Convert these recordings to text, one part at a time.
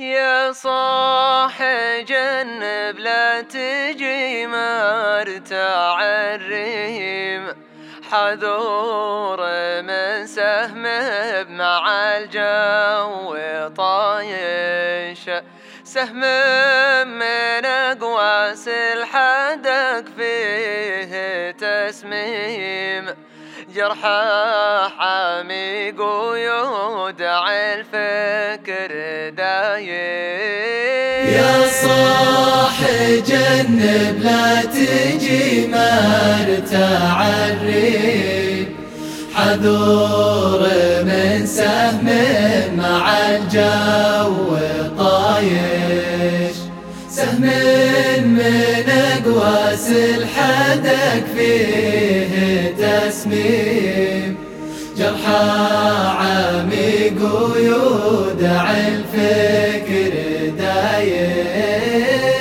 يا صاح جنب لا تجي مرتاع الريم حذور من سهم مع الجو طايش. سهم من أقواس الحدق فيه تسميم. جرحه حامي قيود الفكر دايم يا صاح جنب لا تجي مرتاع الريب حذور من سهم مع الجو طايش. سهم من أقواس الحدق فيه تسميم. جرحى عميق ويودع الفكر دايم.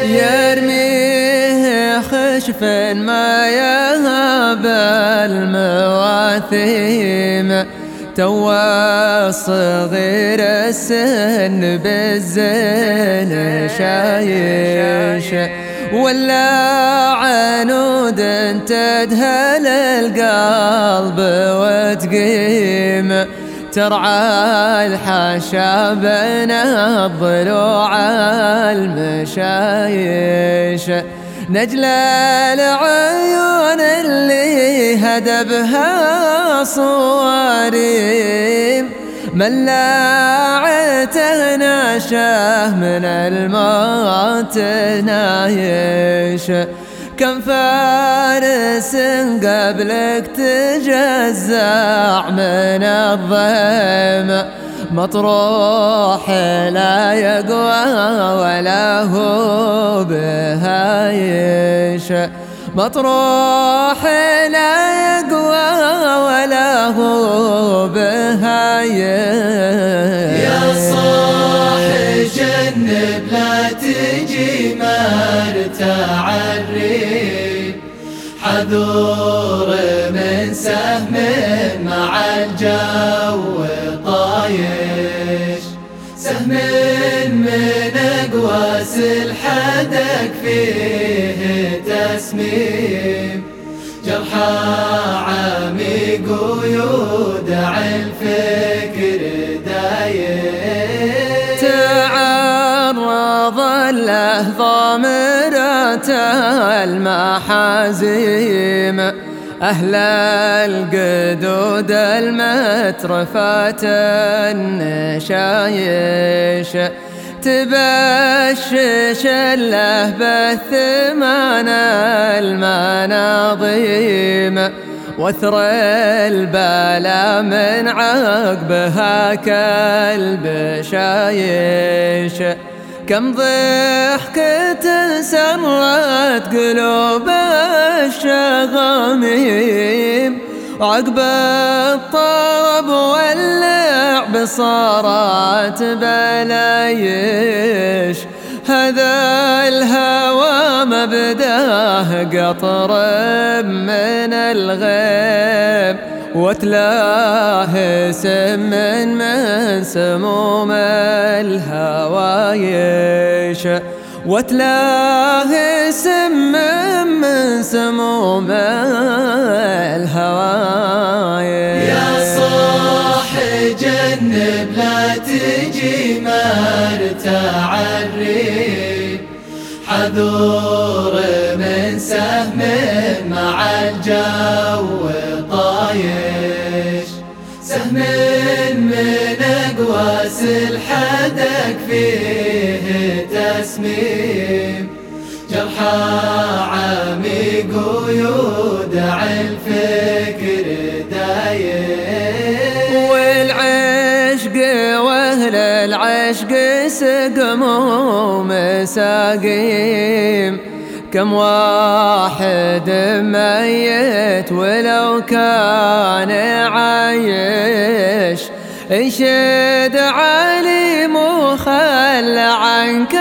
يرميه خشف ما يهاب المواثيم. تو الصغير السن بالزين شايش. ولا عنود تدهل القلب وتقيم. ترعى الحاشا بين الضلوع المشايش. نجل العيون اللي هدبها صواريم. ملاعته ناشه من الموت نايش. كم فارس قبلك تجزع من الضيم مطروح لا يقوى ولا هو بهايش. مطروح لا حذور من سهم مع الجو طايش. سهم من أقواس الحدق فيه تسميم. جرحى عميق ويودع المحازيم أهل القدود المترفات النشايش. تبشش له بثمان المناظيم وثر البلا من عقبها كلب شايش كم ضحكة سرت قلوب الشغاميم. وعقب الطرب واللعب صارت بلايش. هذا الهوى مبداه قطر من الغيب. وتلاه سم من سموم الهوايش وتلاه سم من سموم الهوايش يا صاح جنب لا تجي مرتاع الريب حذور من سهم مع الجو طايش اقواس الحدق فيه تسميم. جرحى عميق ويودع الفكر دايم. والعشق وأهل العشق سقموا مساقيم كم واحد ميت ولو كان عايش انشد علي مخل عنك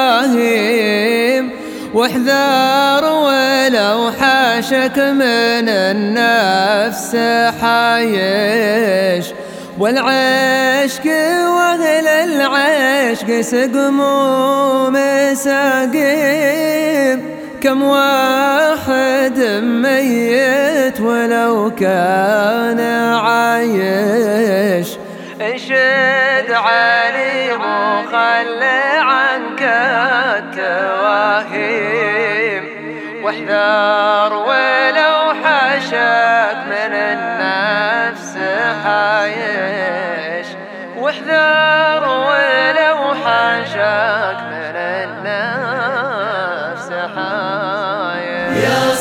التواهيم واحذر ولو حاشك من النفس حايش. والعشق وأهل العشق سقم ومساقيم كم واحد ميت ولو كان عايش. انشد علي وخلي عنك التواهيم. واحذر ولو حشك من النفس حايش. واحذر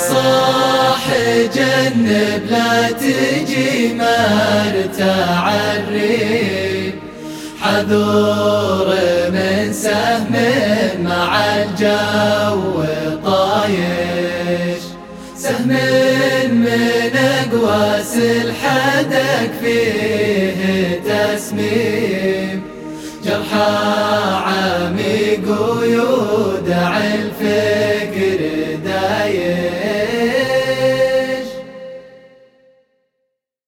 صاح جنب لا تجي مرتاع الريب حذور من سهم مع الجو طايش. سهم من أقواس الحدك فيه تسميم. جرحى